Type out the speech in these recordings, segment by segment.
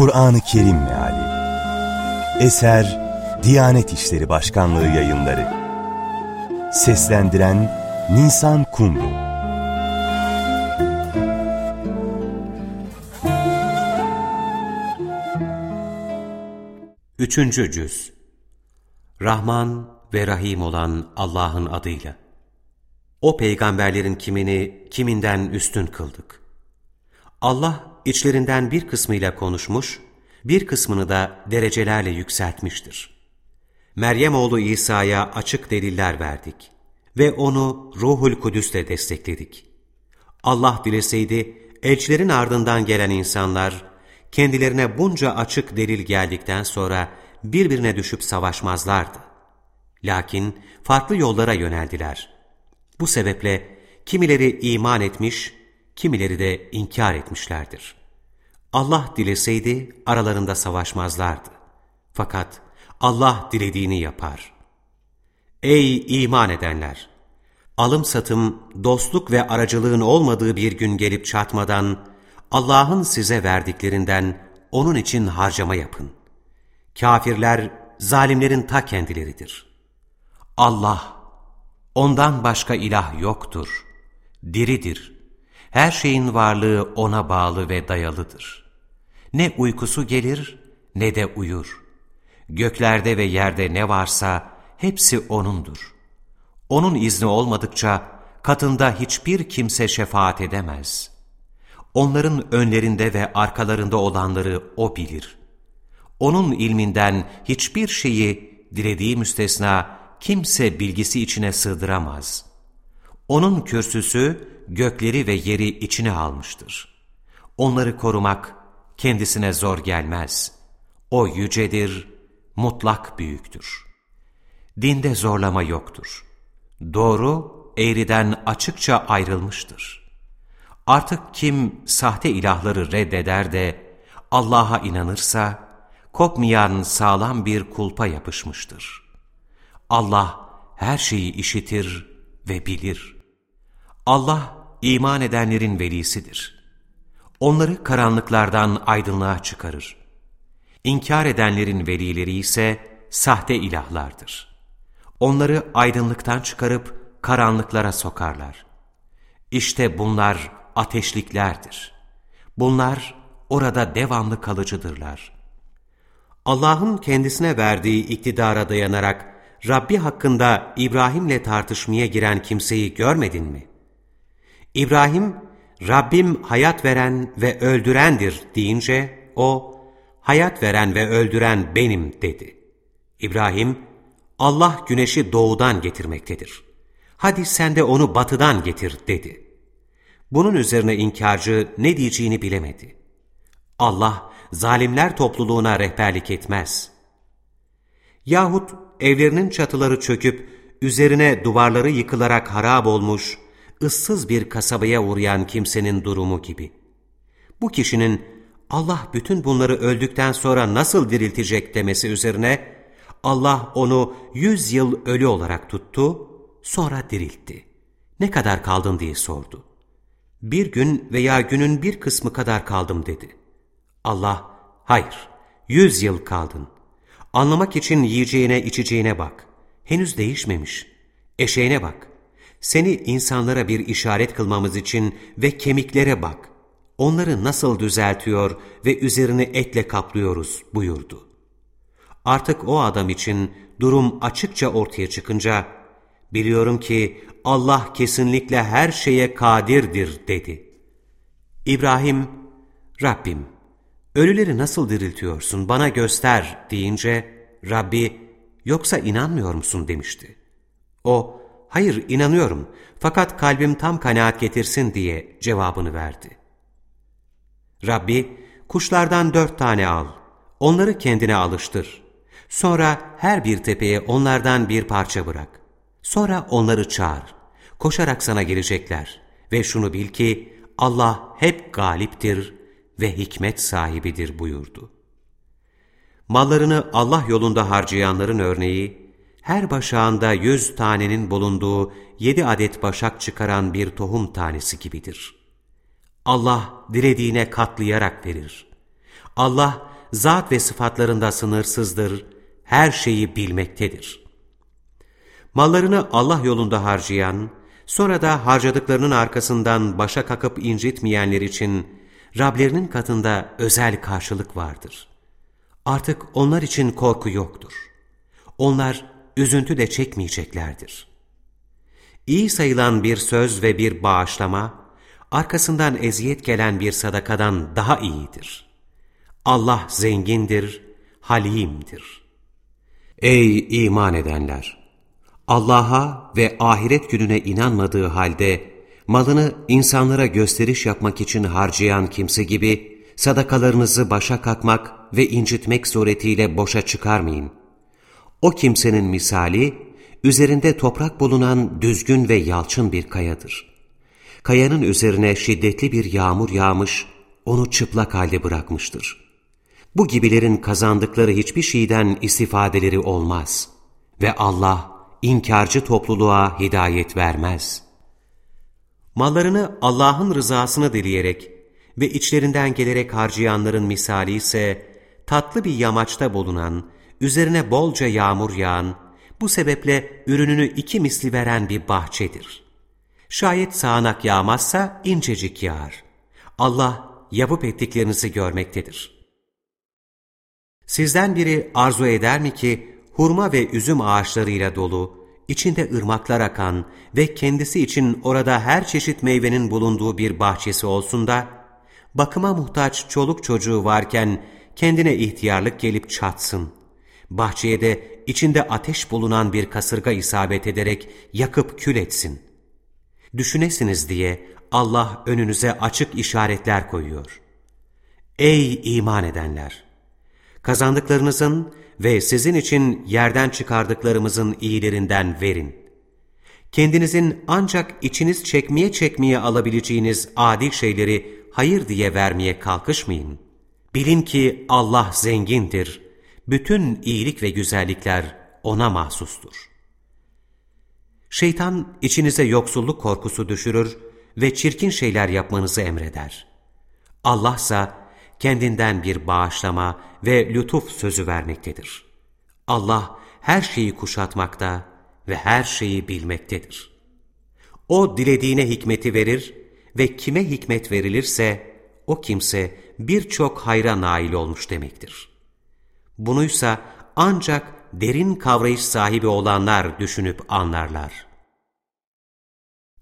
Kur'an-ı Kerim Meali. Eser Diyanet İşleri Başkanlığı Yayınları. Seslendiren Nisan Kumru. Üçüncü Cüz. Rahman ve Rahim olan Allah'ın adıyla. O peygamberlerin kimini kiminden üstün kıldık. Allah içlerinden bir kısmıyla konuşmuş, bir kısmını da derecelerle yükseltmiştir. Meryem oğlu İsa'ya açık deliller verdik ve onu Ruhul Kudüs'le destekledik. Allah dileseydi, elçilerin ardından gelen insanlar, kendilerine bunca açık delil geldikten sonra birbirine düşüp savaşmazlardı. Lakin farklı yollara yöneldiler. Bu sebeple kimileri iman etmiş, kimileri de inkar etmişlerdir. Allah dileseydi aralarında savaşmazlardı. Fakat Allah dilediğini yapar. Ey iman edenler! Alım satım, dostluk ve aracılığın olmadığı bir gün gelip çatmadan, Allah'ın size verdiklerinden onun için harcama yapın. Kafirler, zalimlerin ta kendileridir. Allah, ondan başka ilah yoktur, diridir, her şeyin varlığı ona bağlı ve dayalıdır. Ne uykusu gelir ne de uyur. Göklerde ve yerde ne varsa hepsi O'nundur. O'nun izni olmadıkça katında hiçbir kimse şefaat edemez. Onların önlerinde ve arkalarında olanları O bilir. O'nun ilminden hiçbir şeyi dilediği müstesna kimse bilgisi içine sığdıramaz. O'nun kürsüsü gökleri ve yeri içine almıştır. Onları korumak kendisine zor gelmez. O yücedir, mutlak büyüktür. Dinde zorlama yoktur. Doğru, eğriden açıkça ayrılmıştır. Artık kim sahte ilahları reddeder de Allah'a inanırsa, kopmayan sağlam bir kulpa yapışmıştır. Allah her şeyi işitir ve bilir. Allah iman edenlerin velisidir. Onları karanlıklardan aydınlığa çıkarır. İnkar edenlerin velileri ise sahte ilahlardır. Onları aydınlıktan çıkarıp karanlıklara sokarlar. İşte bunlar ateşliklerdir. Bunlar orada devamlı kalıcıdırlar. Allah'ın kendisine verdiği iktidara dayanarak Rabbi hakkında İbrahim'le tartışmaya giren kimseyi görmedin mi? İbrahim, Rabbim hayat veren ve öldürendir deyince o, hayat veren ve öldüren benim dedi. İbrahim, Allah güneşi doğudan getirmektedir. Hadi sen de onu batıdan getir dedi. Bunun üzerine inkarcı ne diyeceğini bilemedi. Allah zalimler topluluğuna rehberlik etmez. Yahut evlerinin çatıları çöküp üzerine duvarları yıkılarak harap olmuş, ıssız bir kasabaya uğrayan kimsenin durumu gibi. Bu kişinin Allah bütün bunları öldükten sonra nasıl diriltecek demesi üzerine Allah onu yüz yıl ölü olarak tuttu, sonra diriltti. Ne kadar kaldın diye sordu. Bir gün veya günün bir kısmı kadar kaldım dedi. Allah, hayır, yüz yıl kaldın. Anlamak için yiyeceğine içeceğine bak. Henüz değişmemiş. Eşeğine bak. Seni insanlara bir işaret kılmamız için ve kemiklere bak. Onları nasıl düzeltiyor ve üzerini etle kaplıyoruz buyurdu. Artık o adam için durum açıkça ortaya çıkınca, biliyorum ki Allah kesinlikle her şeye kadirdir dedi. İbrahim, Rabbim, ölüleri nasıl diriltiyorsun bana göster deyince, Rabbi, yoksa inanmıyor musun demişti. O, hayır inanıyorum fakat kalbim tam kanaat getirsin diye cevabını verdi. Rabbi, kuşlardan dört tane al, onları kendine alıştır. Sonra her bir tepeye onlardan bir parça bırak. Sonra onları çağır. Koşarak sana gelecekler. Ve şunu bil ki Allah hep galiptir ve hikmet sahibidir buyurdu. Mallarını Allah yolunda harcayanların örneği, her başağında yüz tanenin bulunduğu yedi adet başak çıkaran bir tohum tanesi gibidir. Allah dilediğine katlayarak verir. Allah zat ve sıfatlarında sınırsızdır, her şeyi bilmektedir. Mallarını Allah yolunda harcayan, sonra da harcadıklarının arkasından başa kakıp incitmeyenler için Rablerinin katında özel karşılık vardır. Artık onlar için korku yoktur. Onlar üzüntü de çekmeyeceklerdir. İyi sayılan bir söz ve bir bağışlama, arkasından eziyet gelen bir sadakadan daha iyidir. Allah zengindir, halimdir. Ey iman edenler! Allah'a ve ahiret gününe inanmadığı halde, malını insanlara gösteriş yapmak için harcayan kimse gibi, sadakalarınızı başa kakmak ve incitmek suretiyle boşa çıkarmayın. O kimsenin misali, üzerinde toprak bulunan düzgün ve yalçın bir kayadır. Kayanın üzerine şiddetli bir yağmur yağmış, onu çıplak halde bırakmıştır. Bu gibilerin kazandıkları hiçbir şeyden istifadeleri olmaz ve Allah inkarcı topluluğa hidayet vermez. Mallarını Allah'ın rızasını dileyerek ve içlerinden gelerek harcayanların misali ise tatlı bir yamaçta bulunan, üzerine bolca yağmur yağan, bu sebeple ürününü iki misli veren bir bahçedir. Şayet sağanak yağmazsa incecik yağar. Allah yapıp ettiklerinizi görmektedir. Sizden biri arzu eder mi ki hurma ve üzüm ağaçlarıyla dolu, içinde ırmaklar akan ve kendisi için orada her çeşit meyvenin bulunduğu bir bahçesi olsun da, bakıma muhtaç çoluk çocuğu varken kendine ihtiyarlık gelip çatsın. Bahçeye de içinde ateş bulunan bir kasırga isabet ederek yakıp kül etsin. Düşünesiniz diye Allah önünüze açık işaretler koyuyor. Ey iman edenler! Kazandıklarınızın ve sizin için yerden çıkardıklarımızın iyilerinden verin. Kendinizin ancak içiniz çekmeye çekmeye alabileceğiniz adi şeyleri hayır diye vermeye kalkışmayın. Bilin ki Allah zengindir, bütün iyilik ve güzellikler O'na mahsustur. Şeytan içinize yoksulluk korkusu düşürür ve çirkin şeyler yapmanızı emreder. Allah ise kendinden bir bağışlama ve lütuf sözü vermektedir. Allah her şeyi kuşatmakta ve her şeyi bilmektedir. O dilediğine hikmeti verir ve kime hikmet verilirse o kimse birçok hayra nail olmuş demektir. Bunuysa ancak derin kavrayış sahibi olanlar düşünüp anlarlar.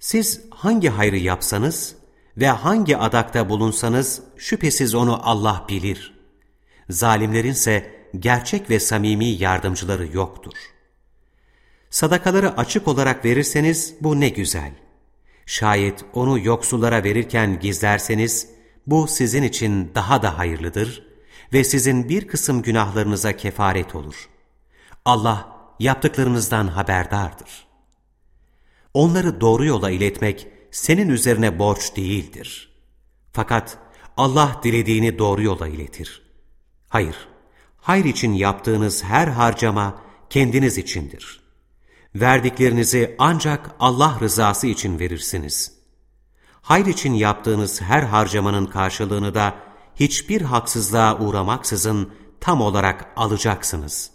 Siz hangi hayrı yapsanız ve hangi adakta bulunsanız şüphesiz onu Allah bilir. Zalimlerinse gerçek ve samimi yardımcıları yoktur. Sadakaları açık olarak verirseniz bu ne güzel. Şayet onu yoksullara verirken gizlerseniz bu sizin için daha da hayırlıdır ve sizin bir kısım günahlarınıza kefaret olur. Allah yaptıklarınızdan haberdardır. Onları doğru yola iletmek senin üzerine borç değildir. Fakat Allah dilediğini doğru yola iletir. Hayır, hayır için yaptığınız her harcama kendiniz içindir. Verdiklerinizi ancak Allah rızası için verirsiniz. Hayır için yaptığınız her harcamanın karşılığını da hiçbir haksızlığa uğramaksızın tam olarak alacaksınız.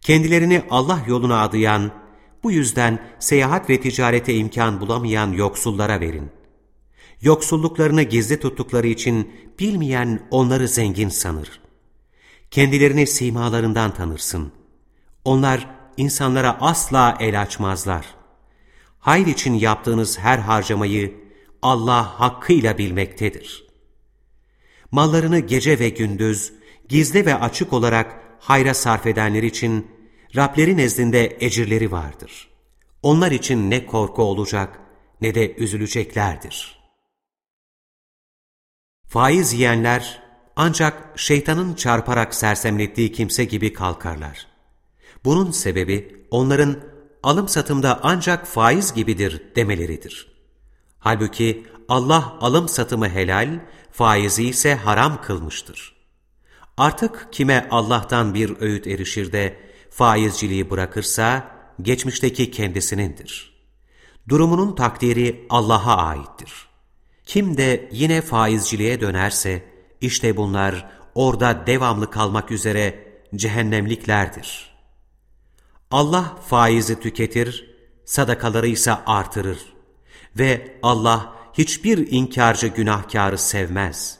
Kendilerini Allah yoluna adayan, bu yüzden seyahat ve ticarete imkan bulamayan yoksullara verin. Yoksulluklarını gizli tuttukları için bilmeyen onları zengin sanır. Kendilerini simalarından tanırsın. Onlar insanlara asla el açmazlar. Hayır için yaptığınız her harcamayı Allah hakkıyla bilmektedir. Mallarını gece ve gündüz, gizli ve açık olarak hayra sarf edenler için Rableri nezdinde ecirleri vardır. Onlar için ne korku olacak ne de üzüleceklerdir. Faiz yiyenler ancak şeytanın çarparak sersemlettiği kimse gibi kalkarlar. Bunun sebebi onların alım satımda ancak faiz gibidir demeleridir. Halbuki Allah alım satımı helal, faizi ise haram kılmıştır. Artık kime Allah'tan bir öğüt erişir de faizciliği bırakırsa geçmişteki kendisinindir. Durumunun takdiri Allah'a aittir. Kim de yine faizciliğe dönerse işte bunlar orada devamlı kalmak üzere cehennemliklerdir. Allah faizi tüketir, sadakaları ise artırır ve Allah hiçbir inkarcı günahkarı sevmez.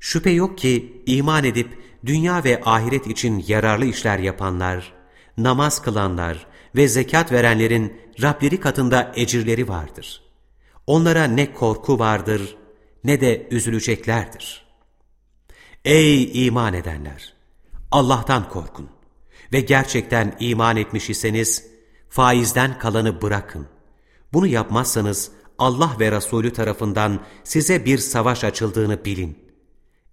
Şüphe yok ki iman edip dünya ve ahiret için yararlı işler yapanlar, namaz kılanlar ve zekat verenlerin Rableri katında ecirleri vardır. Onlara ne korku vardır ne de üzüleceklerdir. Ey iman edenler! Allah'tan korkun ve gerçekten iman etmiş iseniz faizden kalanı bırakın. Bunu yapmazsanız Allah ve Resulü tarafından size bir savaş açıldığını bilin.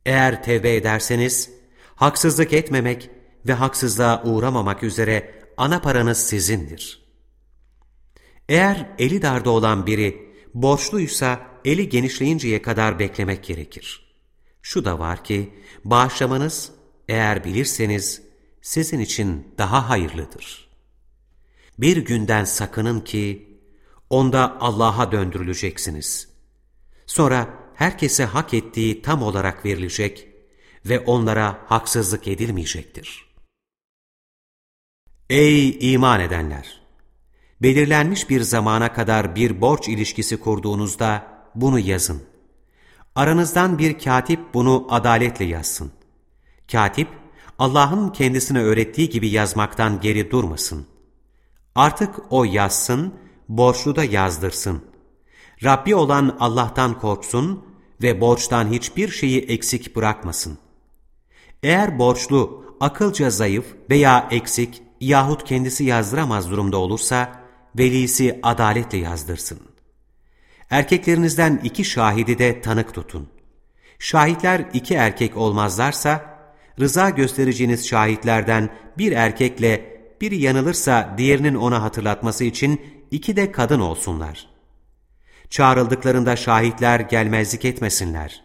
Eğer tevbe ederseniz, haksızlık etmemek ve haksızlığa uğramamak üzere ana paranız sizindir. Eğer eli darda olan biri borçluysa eli genişleyinceye kadar beklemek gerekir. Şu da var ki bağışlamanız eğer bilirseniz sizin için daha hayırlıdır. Bir günden sakının ki onda Allah'a döndürüleceksiniz. Sonra herkese hak ettiği tam olarak verilecek ve onlara haksızlık edilmeyecektir. Ey iman edenler! Belirlenmiş bir zamana kadar bir borç ilişkisi kurduğunuzda bunu yazın. Aranızdan bir katip bunu adaletle yazsın. Katip, Allah'ın kendisine öğrettiği gibi yazmaktan geri durmasın. Artık o yazsın, borçlu da yazdırsın. Rabbi olan Allah'tan korksun ve borçtan hiçbir şeyi eksik bırakmasın. Eğer borçlu akılca zayıf veya eksik yahut kendisi yazdıramaz durumda olursa, velisi adaletle yazdırsın. Erkeklerinizden iki şahidi de tanık tutun. Şahitler iki erkek olmazlarsa, rıza göstereceğiniz şahitlerden bir erkekle biri yanılırsa diğerinin ona hatırlatması için iki de kadın olsunlar. Çağrıldıklarında şahitler gelmezlik etmesinler.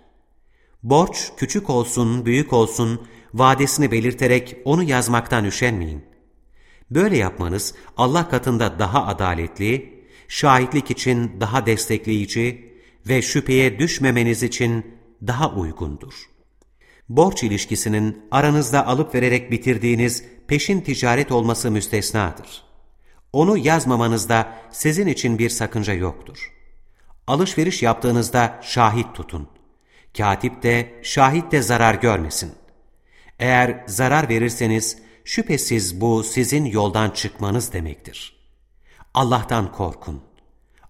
Borç küçük olsun, büyük olsun, vadesini belirterek onu yazmaktan üşenmeyin. Böyle yapmanız Allah katında daha adaletli, şahitlik için daha destekleyici ve şüpheye düşmemeniz için daha uygundur. Borç ilişkisinin aranızda alıp vererek bitirdiğiniz peşin ticaret olması müstesnadır. Onu yazmamanızda sizin için bir sakınca yoktur. Alışveriş yaptığınızda şahit tutun. Katip de, şahit de zarar görmesin. Eğer zarar verirseniz, şüphesiz bu sizin yoldan çıkmanız demektir. Allah'tan korkun.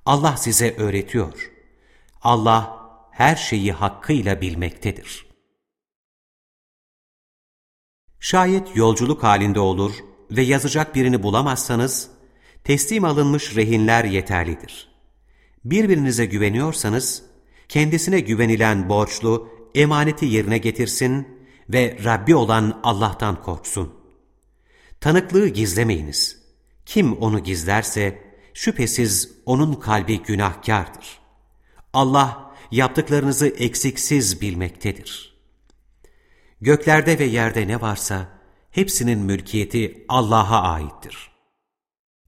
Allah size öğretiyor. Allah her şeyi hakkıyla bilmektedir. Şayet yolculuk halinde olur ve yazacak birini bulamazsanız, teslim alınmış rehinler yeterlidir. Birbirinize güveniyorsanız, kendisine güvenilen borçlu emaneti yerine getirsin ve Rabbi olan Allah'tan korksun. Tanıklığı gizlemeyiniz. Kim onu gizlerse şüphesiz onun kalbi günahkardır. Allah yaptıklarınızı eksiksiz bilmektedir. Göklerde ve yerde ne varsa hepsinin mülkiyeti Allah'a aittir.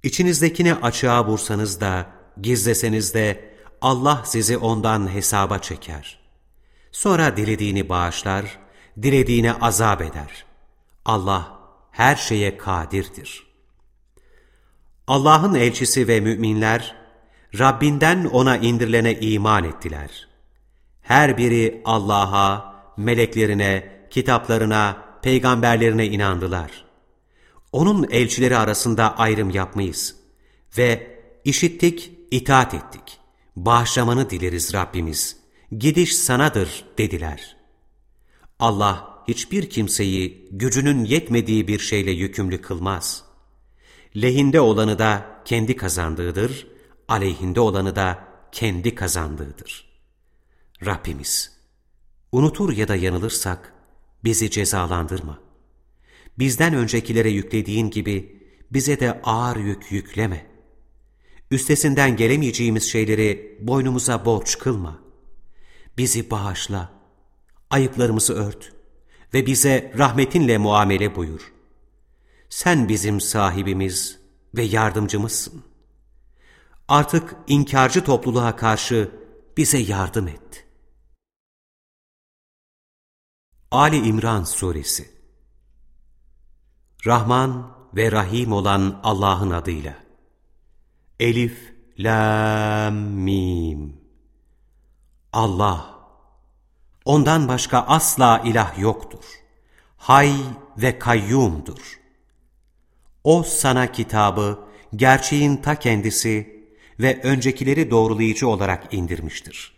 İçinizdekini açığa vursanız da, gizleseniz de Allah sizi ondan hesaba çeker. Sonra dilediğini bağışlar, dilediğine azap eder. Allah her şeye kadirdir. Allah'ın elçisi ve müminler, Rabbinden ona indirilene iman ettiler. Her biri Allah'a, meleklerine, kitaplarına, peygamberlerine inandılar. Onun elçileri arasında ayrım yapmayız. Ve işittik, itaat ettik. Bağışlamanı dileriz Rabbimiz. Gidiş sanadır dediler. Allah, hiçbir kimseyi gücünün yetmediği bir şeyle yükümlü kılmaz. Lehinde olanı da kendi kazandığıdır, aleyhinde olanı da kendi kazandığıdır. Rabbimiz, unutur ya da yanılırsak bizi cezalandırma. Bizden öncekilere yüklediğin gibi bize de ağır yük yükleme. Üstesinden gelemeyeceğimiz şeyleri boynumuza borç kılma. Bizi bağışla, ayıplarımızı ört ve bize rahmetinle muamele buyur. Sen bizim sahibimiz ve yardımcımızsın. Artık inkarcı topluluğa karşı bize yardım et. Ali İmran Suresi Rahman ve Rahim olan Allah'ın adıyla. Elif, Lam, Mim. Allah. Ondan başka asla ilah yoktur. Hay ve kayyumdur. O sana kitabı, gerçeğin ta kendisi ve öncekileri doğrulayıcı olarak indirmiştir.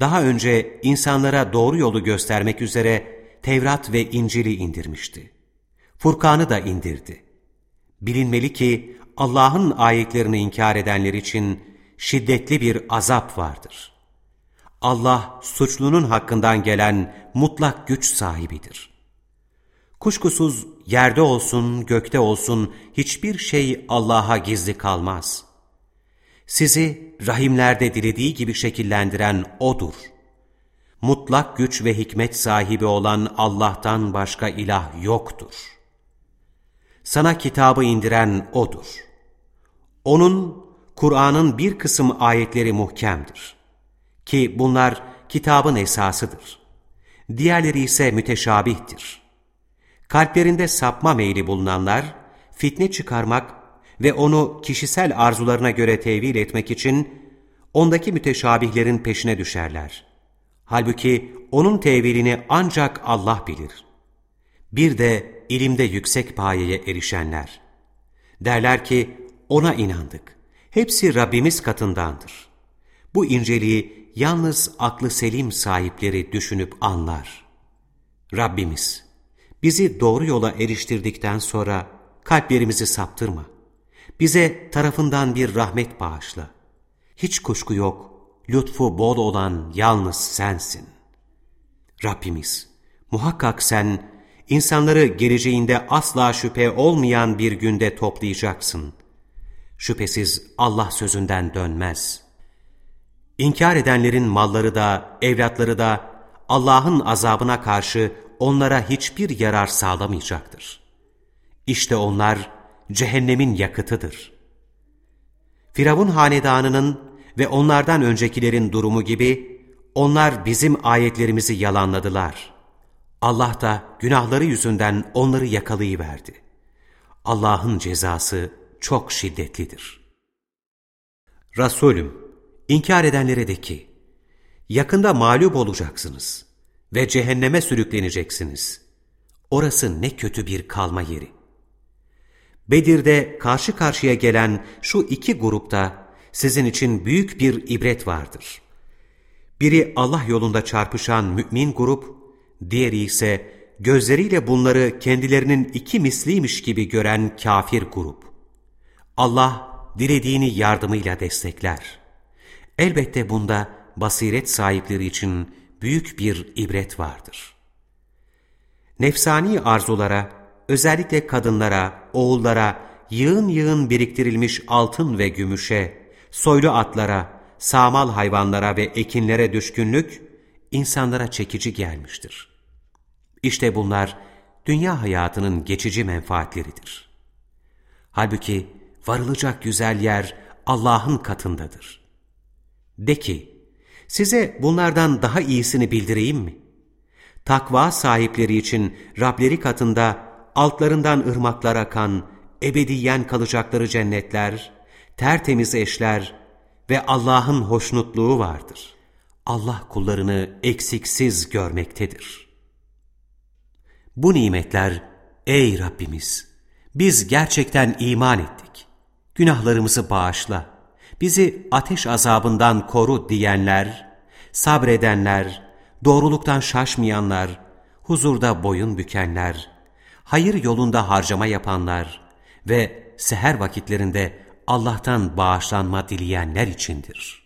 Daha önce insanlara doğru yolu göstermek üzere Tevrat ve İncil'i indirmişti. Furkan'ı da indirdi. Bilinmeli ki Allah'ın ayetlerini inkar edenler için şiddetli bir azap vardır. Allah suçlunun hakkından gelen mutlak güç sahibidir. Kuşkusuz yerde olsun, gökte olsun hiçbir şey Allah'a gizli kalmaz. Sizi rahimlerde dilediği gibi şekillendiren O'dur. Mutlak güç ve hikmet sahibi olan Allah'tan başka ilah yoktur. Sana kitabı indiren O'dur. Onun, Kur'an'ın bir kısım ayetleri muhkemdir. Ki bunlar kitabın esasıdır. Diğerleri ise müteşabihtir. Kalplerinde sapma meyli bulunanlar, fitne çıkarmak ve onu kişisel arzularına göre tevil etmek için ondaki müteşabihlerin peşine düşerler. Halbuki onun tevilini ancak Allah bilir. Bir de ilimde yüksek payeye erişenler. Derler ki ona inandık. Hepsi Rabbimiz katındandır. Bu inceliği yalnız aklı selim sahipleri düşünüp anlar. Rabbimiz, bizi doğru yola eriştirdikten sonra kalplerimizi saptırma. Bize tarafından bir rahmet bağışla. Hiç kuşku yok, lütfu bol olan yalnız sensin. Rabbimiz, muhakkak sen, insanları geleceğinde asla şüphe olmayan bir günde toplayacaksın. Şüphesiz Allah sözünden dönmez. İnkar edenlerin malları da, evlatları da Allah'ın azabına karşı onlara hiçbir yarar sağlamayacaktır. İşte onlar cehennemin yakıtıdır. Firavun hanedanının ve onlardan öncekilerin durumu gibi onlar bizim ayetlerimizi yalanladılar. Allah da günahları yüzünden onları yakalayıverdi. Allah'ın cezası çok şiddetlidir. Resulüm, inkar edenlere de ki, yakında mağlup olacaksınız ve cehenneme sürükleneceksiniz. Orası ne kötü bir kalma yeri. Bedir'de karşı karşıya gelen şu iki grupta sizin için büyük bir ibret vardır. Biri Allah yolunda çarpışan mümin grup, diğeri ise gözleriyle bunları kendilerinin iki misliymiş gibi gören kafir grup. Allah dilediğini yardımıyla destekler. Elbette bunda basiret sahipleri için büyük bir ibret vardır. Nefsani arzulara, özellikle kadınlara, oğullara, yığın yığın biriktirilmiş altın ve gümüşe, soylu atlara, sağmal hayvanlara ve ekinlere düşkünlük, insanlara çekici gelmiştir. İşte bunlar dünya hayatının geçici menfaatleridir. Halbuki varılacak güzel yer Allah'ın katındadır. De ki, size bunlardan daha iyisini bildireyim mi? Takva sahipleri için Rableri katında altlarından ırmaklar akan, ebediyen kalacakları cennetler, tertemiz eşler ve Allah'ın hoşnutluğu vardır. Allah kullarını eksiksiz görmektedir. Bu nimetler, ey Rabbimiz, biz gerçekten iman ettik. Günahlarımızı bağışla, bizi ateş azabından koru diyenler, sabredenler, doğruluktan şaşmayanlar, huzurda boyun bükenler, hayır yolunda harcama yapanlar ve seher vakitlerinde Allah'tan bağışlanma dileyenler içindir.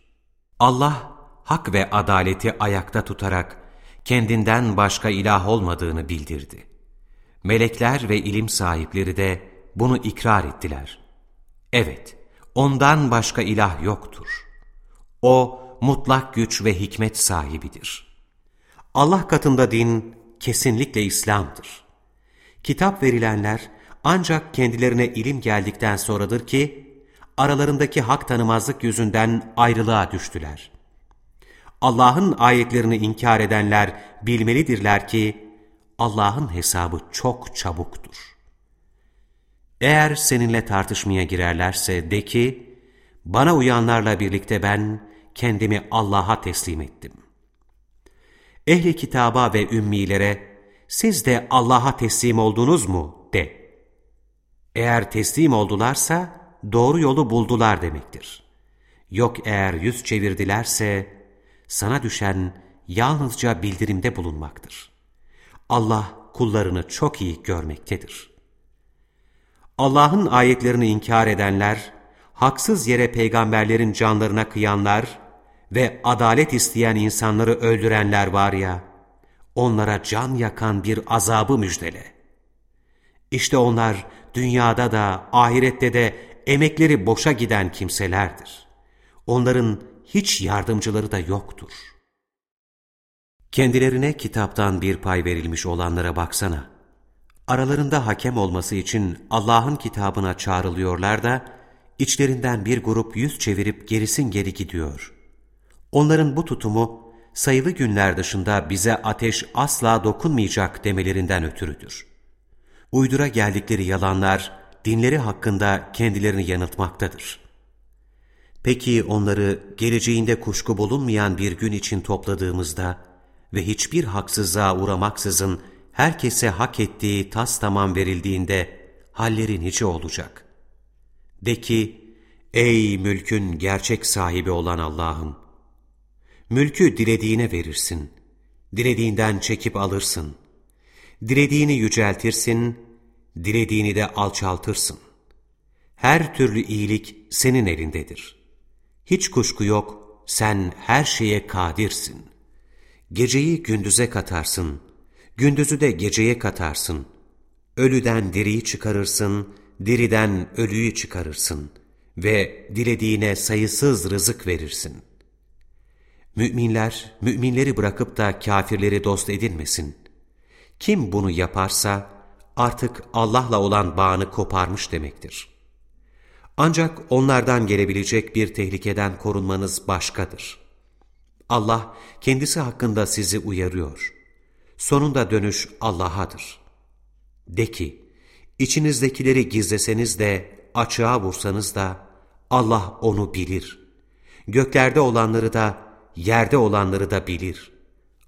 Allah, hak ve adaleti ayakta tutarak kendinden başka ilah olmadığını bildirdi. Melekler ve ilim sahipleri de bunu ikrar ettiler. Evet, ondan başka ilah yoktur. O, mutlak güç ve hikmet sahibidir. Allah katında din kesinlikle İslam'dır. Kitap verilenler ancak kendilerine ilim geldikten sonradır ki, aralarındaki hak tanımazlık yüzünden ayrılığa düştüler. Allah'ın ayetlerini inkar edenler bilmelidirler ki Allah'ın hesabı çok çabuktur. Eğer seninle tartışmaya girerlerse de ki, bana uyanlarla birlikte ben kendimi Allah'a teslim ettim. Ehli kitaba ve ümmilere, siz de Allah'a teslim oldunuz mu de. Eğer teslim oldularsa doğru yolu buldular demektir. Yok eğer yüz çevirdilerse sana düşen yalnızca bildirimde bulunmaktır. Allah kullarını çok iyi görmektedir. Allah'ın ayetlerini inkar edenler, haksız yere peygamberlerin canlarına kıyanlar ve adalet isteyen insanları öldürenler var ya, onlara can yakan bir azabı müjdele. İşte onlar dünyada da ahirette de emekleri boşa giden kimselerdir. Onların hiç yardımcıları da yoktur. Kendilerine kitaptan bir pay verilmiş olanlara baksana. Aralarında hakem olması için Allah'ın kitabına çağrılıyorlar da, içlerinden bir grup yüz çevirip gerisin geri gidiyor. Onların bu tutumu, sayılı günler dışında bize ateş asla dokunmayacak demelerinden ötürüdür. Uydura geldikleri yalanlar, dinleri hakkında kendilerini yanıltmaktadır. Peki onları geleceğinde kuşku bulunmayan bir gün için topladığımızda ve hiçbir haksızlığa uğramaksızın herkese hak ettiği tas tamam verildiğinde halleri nice olacak? De ki, ey mülkün gerçek sahibi olan Allah'ım! Mülkü dilediğine verirsin, dilediğinden çekip alırsın. Dilediğini yüceltirsin, dilediğini de alçaltırsın. Her türlü iyilik senin elindedir. Hiç kuşku yok, sen her şeye kadirsin. Geceyi gündüze katarsın, gündüzü de geceye katarsın. Ölüden diriyi çıkarırsın, diriden ölüyü çıkarırsın ve dilediğine sayısız rızık verirsin. Müminler, müminleri bırakıp da kafirleri dost edinmesin. Kim bunu yaparsa artık Allah'la olan bağını koparmış demektir. Ancak onlardan gelebilecek bir tehlikeden korunmanız başkadır. Allah kendisi hakkında sizi uyarıyor. Sonunda dönüş Allah'adır. De ki, içinizdekileri gizleseniz de, açığa vursanız da, Allah onu bilir. Göklerde olanları da, yerde olanları da bilir.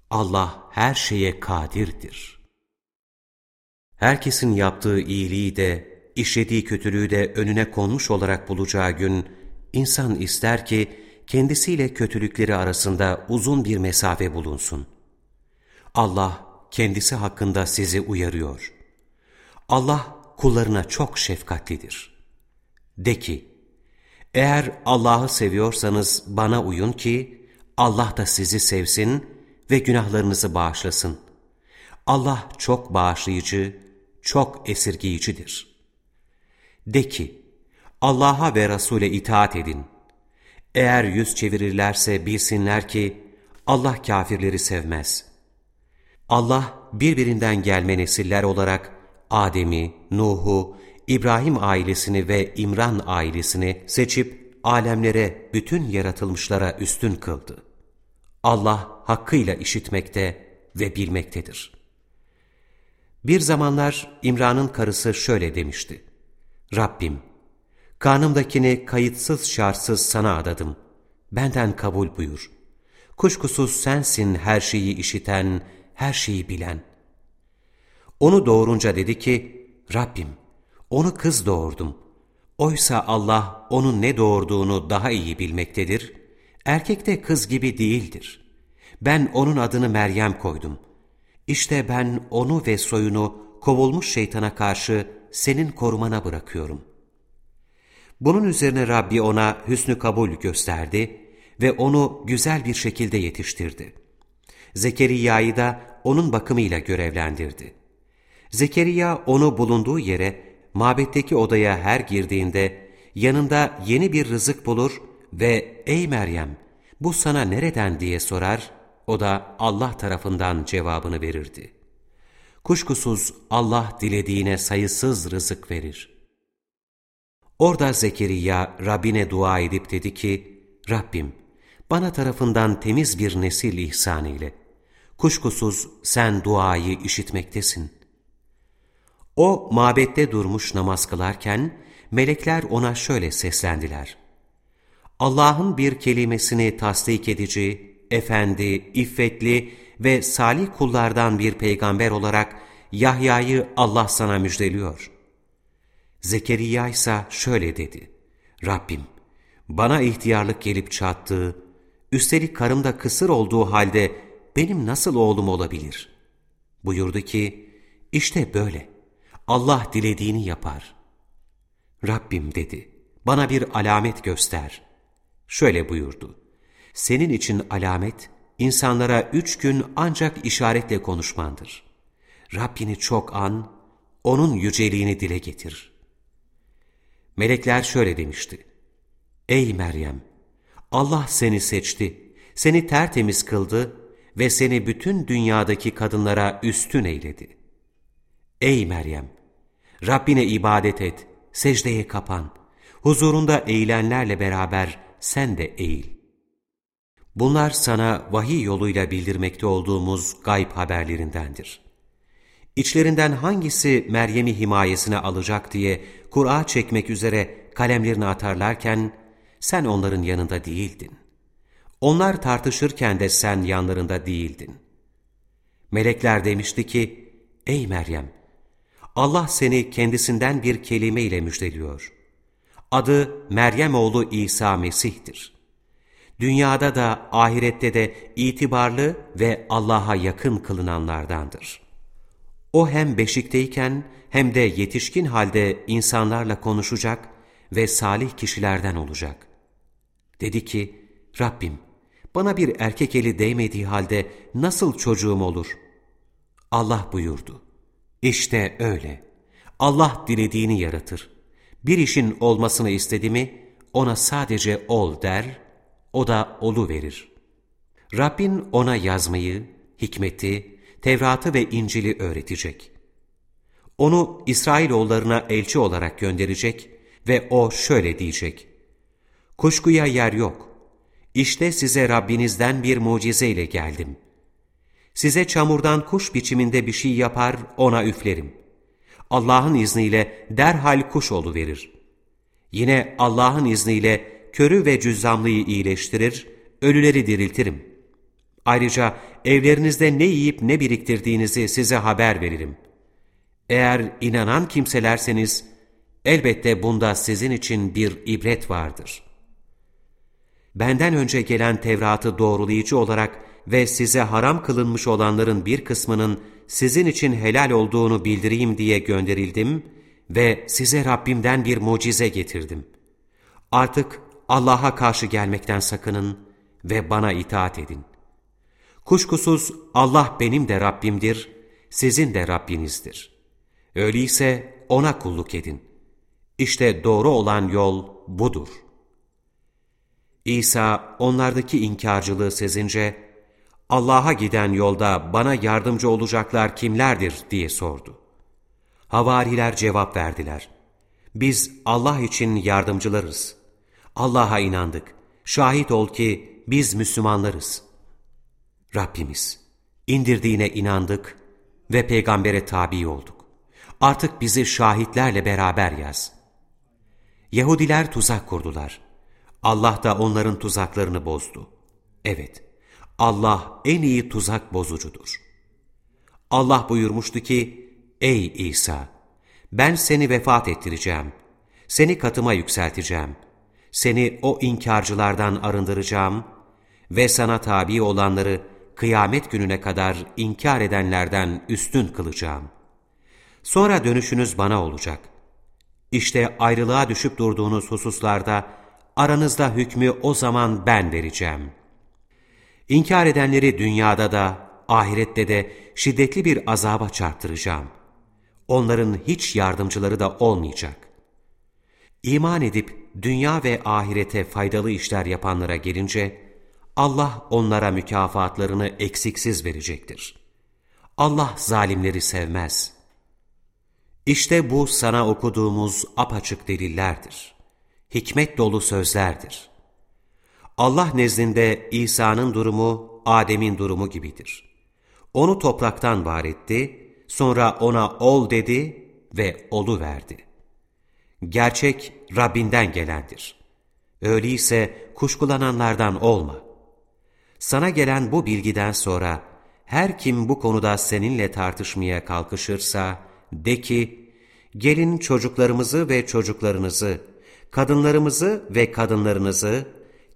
Allah her şeye kadirdir. Herkesin yaptığı iyiliği de, işlediği kötülüğü de önüne konmuş olarak bulacağı gün, insan ister ki, kendisiyle kötülükleri arasında uzun bir mesafe bulunsun. Allah kendisi hakkında sizi uyarıyor. Allah kullarına çok şefkatlidir. De ki, eğer Allah'ı seviyorsanız bana uyun ki Allah da sizi sevsin ve günahlarınızı bağışlasın. Allah çok bağışlayıcı, çok esirgiyicidir. De ki, Allah'a ve Resul'e itaat edin. Eğer yüz çevirirlerse bilsinler ki Allah kafirleri sevmez. Allah birbirinden gelme nesiller olarak Adem'i, Nuh'u, İbrahim ailesini ve İmran ailesini seçip alemlere, bütün yaratılmışlara üstün kıldı. Allah hakkıyla işitmekte ve bilmektedir. Bir zamanlar İmran'ın karısı şöyle demişti. Rabbim, karnımdakini kayıtsız şartsız sana adadım. Benden kabul buyur. Kuşkusuz sensin her şeyi işiten, her şeyi bilen. Onu doğurunca dedi ki, Rabbim, onu kız doğurdum. Oysa Allah onun ne doğurduğunu daha iyi bilmektedir. Erkek de kız gibi değildir. Ben onun adını Meryem koydum. İşte ben onu ve soyunu kovulmuş şeytana karşı senin korumana bırakıyorum. Bunun üzerine Rabbi ona hüsnü kabul gösterdi ve onu güzel bir şekilde yetiştirdi. Zekeriya'yı da onun bakımıyla görevlendirdi. Zekeriya onu bulunduğu yere, mabetteki odaya her girdiğinde yanında yeni bir rızık bulur ve ''Ey Meryem, bu sana nereden?'' diye sorar, o da Allah tarafından cevabını verirdi. Kuşkusuz Allah dilediğine sayısız rızık verir. Orada Zekeriya Rabbine dua edip dedi ki, Rabbim, bana tarafından temiz bir nesil ihsan ile. Kuşkusuz sen duayı işitmektesin. O mabette durmuş namaz kılarken melekler ona şöyle seslendiler. Allah'ın bir kelimesini tasdik edici, efendi, iffetli ve salih kullardan bir peygamber olarak Yahya'yı Allah sana müjdeliyor. Zekeriya ise şöyle dedi. Rabbim, bana ihtiyarlık gelip çattığı, üstelik karımda kısır olduğu halde benim nasıl oğlum olabilir? Buyurdu ki, işte böyle. Allah dilediğini yapar. Rabbim dedi, bana bir alamet göster. Şöyle buyurdu, senin için alamet, insanlara üç gün ancak işaretle konuşmandır. Rabbini çok an, onun yüceliğini dile getir. Melekler şöyle demişti, Ey Meryem! Allah seni seçti, seni tertemiz kıldı ve seni bütün dünyadaki kadınlara üstün eyledi. Ey Meryem! Rabbine ibadet et, secdeye kapan, huzurunda eğilenlerle beraber sen de eğil. Bunlar sana vahiy yoluyla bildirmekte olduğumuz gayb haberlerindendir. İçlerinden hangisi Meryem'i himayesine alacak diye Kur'a çekmek üzere kalemlerini atarlarken sen onların yanında değildin. Onlar tartışırken de sen yanlarında değildin. Melekler demişti ki, Ey Meryem! Allah seni kendisinden bir kelime ile müjdeliyor. Adı Meryem oğlu İsa Mesih'tir. Dünyada da ahirette de itibarlı ve Allah'a yakın kılınanlardandır. O hem beşikteyken hem de yetişkin halde insanlarla konuşacak ve salih kişilerden olacak. Dedi ki, Rabbim, bana bir erkek eli değmediği halde nasıl çocuğum olur? Allah buyurdu. İşte öyle. Allah dilediğini yaratır. Bir işin olmasını istedi mi, ona sadece ol der, o da olu verir. Rabbin ona yazmayı, hikmeti, Tevrat'ı ve İncil'i öğretecek. Onu İsrailoğullarına elçi olarak gönderecek ve o şöyle diyecek. Kuşkuya yer yok. İşte size Rabbinizden bir mucizeyle geldim. Size çamurdan kuş biçiminde bir şey yapar, ona üflerim. Allah'ın izniyle derhal kuş verir. Yine Allah'ın izniyle körü ve cüzzamlıyı iyileştirir, ölüleri diriltirim. Ayrıca evlerinizde ne yiyip ne biriktirdiğinizi size haber veririm. Eğer inanan kimselerseniz, elbette bunda sizin için bir ibret vardır. Benden önce gelen Tevrat'ı doğrulayıcı olarak ve size haram kılınmış olanların bir kısmının sizin için helal olduğunu bildireyim diye gönderildim ve size Rabbimden bir mucize getirdim. Artık Allah'a karşı gelmekten sakının ve bana itaat edin. Kuşkusuz Allah benim de Rabbimdir, sizin de Rabbinizdir. Öyleyse O'na kulluk edin. İşte doğru olan yol budur. İsa onlardaki inkarcılığı sezince, Allah'a giden yolda bana yardımcı olacaklar kimlerdir diye sordu. Havariler cevap verdiler. Biz Allah için yardımcılarız. Allah'a inandık. Şahit ol ki biz Müslümanlarız. Rabbimiz, indirdiğine inandık ve peygambere tabi olduk. Artık bizi şahitlerle beraber yaz. Yahudiler tuzak kurdular. Allah da onların tuzaklarını bozdu. Evet, Allah en iyi tuzak bozucudur. Allah buyurmuştu ki, Ey İsa! Ben seni vefat ettireceğim. Seni katıma yükselteceğim. Seni o inkarcılardan arındıracağım ve sana tabi olanları kıyamet gününe kadar inkar edenlerden üstün kılacağım. Sonra dönüşünüz bana olacak. İşte ayrılığa düşüp durduğunuz hususlarda aranızda hükmü o zaman ben vereceğim.'' İnkar edenleri dünyada da, ahirette de şiddetli bir azaba çarptıracağım. Onların hiç yardımcıları da olmayacak. İman edip dünya ve ahirete faydalı işler yapanlara gelince, Allah onlara mükafatlarını eksiksiz verecektir. Allah zalimleri sevmez. İşte bu sana okuduğumuz apaçık delillerdir. Hikmet dolu sözlerdir. Allah nezdinde İsa'nın durumu Adem'in durumu gibidir. Onu topraktan var etti, sonra ona ol dedi ve olu verdi. Gerçek Rabbinden gelendir. Öyleyse kuşkulananlardan olma. Sana gelen bu bilgiden sonra her kim bu konuda seninle tartışmaya kalkışırsa de ki, gelin çocuklarımızı ve çocuklarınızı, kadınlarımızı ve kadınlarınızı,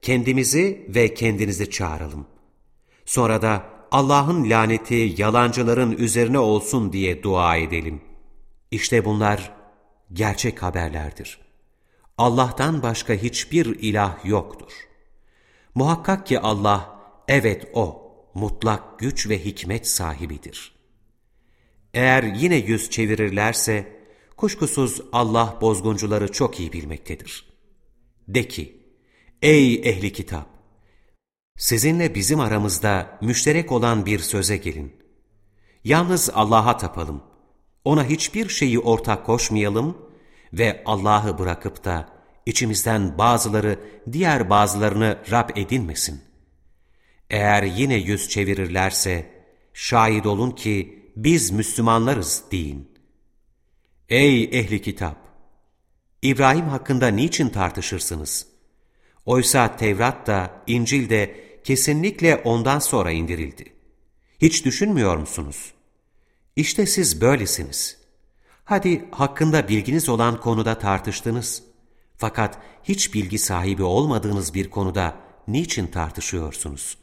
kendimizi ve kendinizi çağıralım. Sonra da Allah'ın laneti yalancıların üzerine olsun diye dua edelim. İşte bunlar gerçek haberlerdir. Allah'tan başka hiçbir ilah yoktur. Muhakkak ki Allah, evet O, mutlak güç ve hikmet sahibidir. Eğer yine yüz çevirirlerse, kuşkusuz Allah bozguncuları çok iyi bilmektedir. De ki, ey ehli kitap! Sizinle bizim aramızda müşterek olan bir söze gelin. Yalnız Allah'a tapalım. Ona hiçbir şeyi ortak koşmayalım ve Allah'ı bırakıp da içimizden bazıları diğer bazılarını Rab edinmesin. Eğer yine yüz çevirirlerse, şahit olun ki biz Müslümanlarız deyin. Ey ehli kitap! İbrahim hakkında niçin tartışırsınız? Oysa Tevrat da, İncil de kesinlikle ondan sonra indirildi. Hiç düşünmüyor musunuz? İşte siz böylesiniz. Hadi hakkında bilginiz olan konuda tartıştınız. Fakat hiç bilgi sahibi olmadığınız bir konuda niçin tartışıyorsunuz?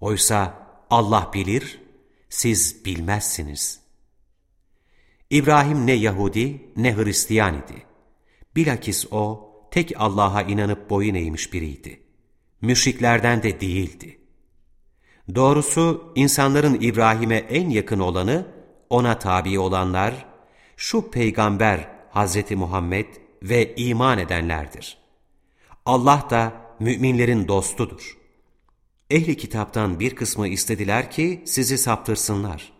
Oysa Allah bilir, siz bilmezsiniz. İbrahim ne Yahudi ne Hristiyan idi. Bilakis o, tek Allah'a inanıp boyun eğmiş biriydi. Müşriklerden de değildi. Doğrusu insanların İbrahim'e en yakın olanı, ona tabi olanlar, şu peygamber Hazreti Muhammed ve iman edenlerdir. Allah da müminlerin dostudur. Ehli kitaptan bir kısmı istediler ki sizi saptırsınlar.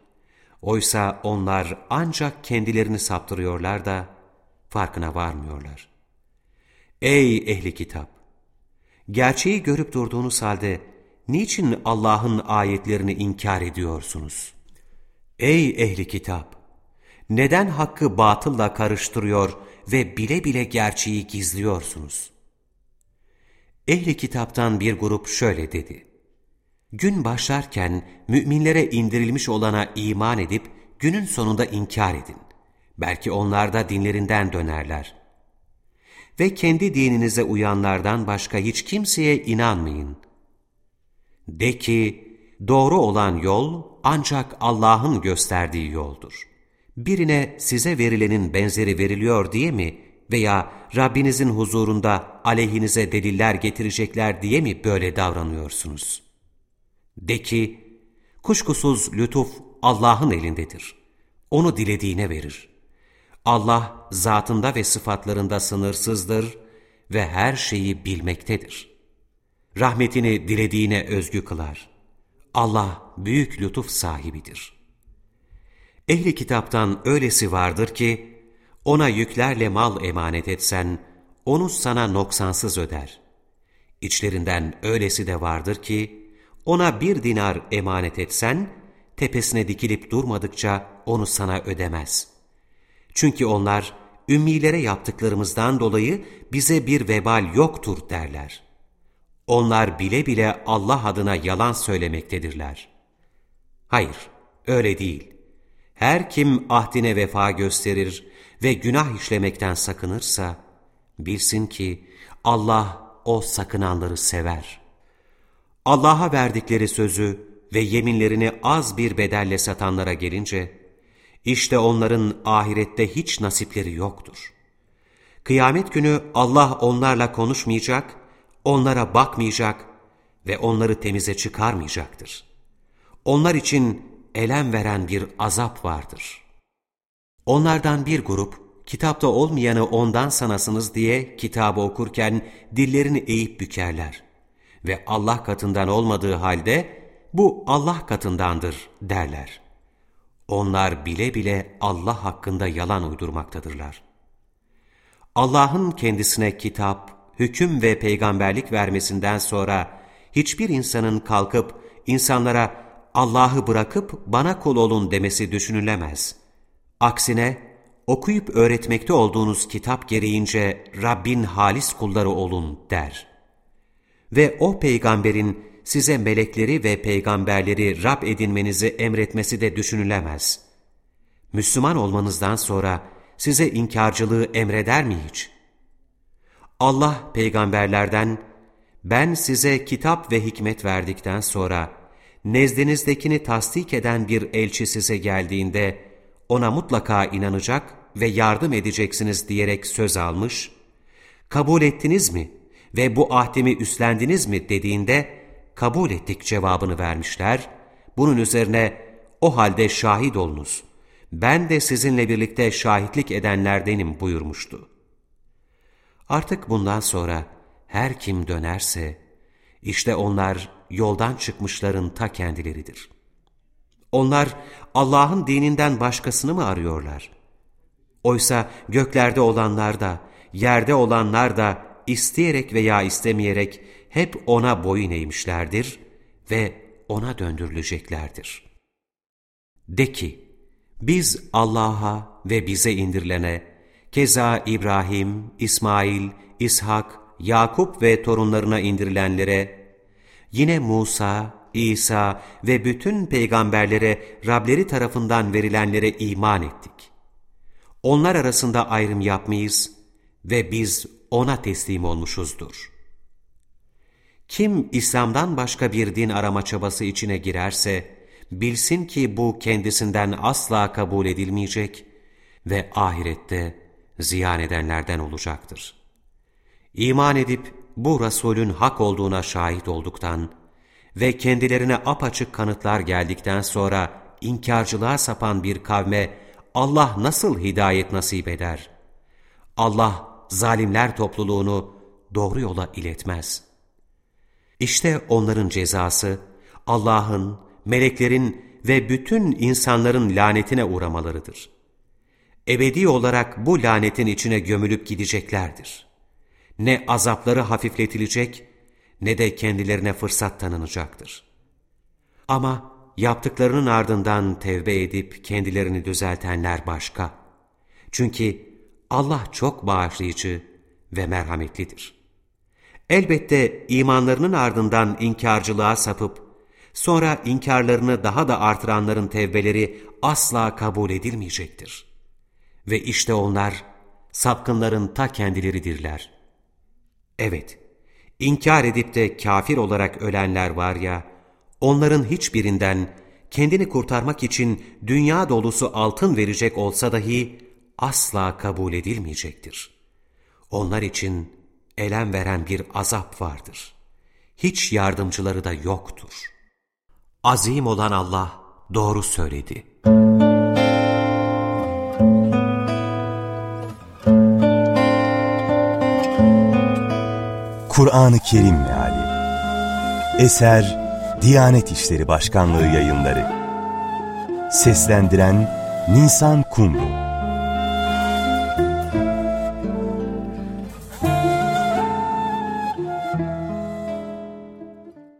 Oysa onlar ancak kendilerini saptırıyorlar da farkına varmıyorlar. Ey ehli kitap! Gerçeği görüp durduğunuz halde niçin Allah'ın ayetlerini inkar ediyorsunuz? Ey ehli kitap! Neden hakkı batılla karıştırıyor ve bile bile gerçeği gizliyorsunuz? Ehli kitaptan bir grup şöyle dedi. Gün başlarken müminlere indirilmiş olana iman edip günün sonunda inkar edin. Belki onlar da dinlerinden dönerler. Ve kendi dininize uyanlardan başka hiç kimseye inanmayın. De ki, doğru olan yol ancak Allah'ın gösterdiği yoldur. Birine size verilenin benzeri veriliyor diye mi veya Rabbinizin huzurunda aleyhinize deliller getirecekler diye mi böyle davranıyorsunuz?'' De ki, kuşkusuz lütuf Allah'ın elindedir. Onu dilediğine verir. Allah zatında ve sıfatlarında sınırsızdır ve her şeyi bilmektedir. Rahmetini dilediğine özgü kılar. Allah büyük lütuf sahibidir. Ehli kitaptan öylesi vardır ki, ona yüklerle mal emanet etsen, onu sana noksansız öder. İçlerinden öylesi de vardır ki, ona bir dinar emanet etsen, tepesine dikilip durmadıkça onu sana ödemez. Çünkü onlar, ümmilere yaptıklarımızdan dolayı bize bir vebal yoktur derler. Onlar bile bile Allah adına yalan söylemektedirler. Hayır, öyle değil. Her kim ahdine vefa gösterir ve günah işlemekten sakınırsa, bilsin ki Allah o sakınanları sever.'' Allah'a verdikleri sözü ve yeminlerini az bir bedelle satanlara gelince, işte onların ahirette hiç nasipleri yoktur. Kıyamet günü Allah onlarla konuşmayacak, onlara bakmayacak ve onları temize çıkarmayacaktır. Onlar için elem veren bir azap vardır. Onlardan bir grup, kitapta olmayanı ondan sanasınız diye kitabı okurken dillerini eğip bükerler ve Allah katından olmadığı halde bu Allah katındandır derler. Onlar bile bile Allah hakkında yalan uydurmaktadırlar. Allah'ın kendisine kitap, hüküm ve peygamberlik vermesinden sonra hiçbir insanın kalkıp insanlara Allah'ı bırakıp bana kul olun demesi düşünülemez. Aksine okuyup öğretmekte olduğunuz kitap gereğince Rabbin halis kulları olun der. Ve o peygamberin size melekleri ve peygamberleri Rab edinmenizi emretmesi de düşünülemez. Müslüman olmanızdan sonra size inkarcılığı emreder mi hiç? Allah peygamberlerden, ben size kitap ve hikmet verdikten sonra, nezdinizdekini tasdik eden bir elçi size geldiğinde, ona mutlaka inanacak ve yardım edeceksiniz diyerek söz almış, kabul ettiniz mi ve bu ahdimi üstlendiniz mi? dediğinde, kabul ettik cevabını vermişler, bunun üzerine o halde şahit olunuz, ben de sizinle birlikte şahitlik edenlerdenim buyurmuştu. Artık bundan sonra her kim dönerse, işte onlar yoldan çıkmışların ta kendileridir. Onlar Allah'ın dininden başkasını mı arıyorlar? Oysa göklerde olanlar da, yerde olanlar da isteyerek veya istemeyerek hep O'na boyun eğmişlerdir ve O'na döndürüleceklerdir. De ki, biz Allah'a ve bize indirilene, keza İbrahim, İsmail, İshak, Yakup ve torunlarına indirilenlere, yine Musa, İsa ve bütün peygamberlere Rableri tarafından verilenlere iman ettik. Onlar arasında ayrım yapmayız ve biz O'na teslim olmuşuzdur. Kim İslam'dan başka bir din arama çabası içine girerse, bilsin ki bu kendisinden asla kabul edilmeyecek ve ahirette ziyan edenlerden olacaktır. İman edip bu Resulün hak olduğuna şahit olduktan ve kendilerine apaçık kanıtlar geldikten sonra inkarcılığa sapan bir kavme Allah nasıl hidayet nasip eder? Allah zalimler topluluğunu doğru yola iletmez. İşte onların cezası Allah'ın, meleklerin ve bütün insanların lanetine uğramalarıdır. Ebedi olarak bu lanetin içine gömülüp gideceklerdir. Ne azapları hafifletilecek ne de kendilerine fırsat tanınacaktır. Ama yaptıklarının ardından tevbe edip kendilerini düzeltenler başka. Çünkü Allah çok bağışlayıcı ve merhametlidir. Elbette imanlarının ardından inkarcılığa sapıp, sonra inkarlarını daha da artıranların tevbeleri asla kabul edilmeyecektir. Ve işte onlar sapkınların ta kendileridirler. Evet, inkar edip de kafir olarak ölenler var ya, onların hiçbirinden kendini kurtarmak için dünya dolusu altın verecek olsa dahi asla kabul edilmeyecektir. Onlar için elem veren bir azap vardır. Hiç yardımcıları da yoktur. Azim olan Allah doğru söyledi. Kur'an-ı Kerim Meali. Eser Diyanet İşleri Başkanlığı yayınları. Seslendiren Nisan Kumru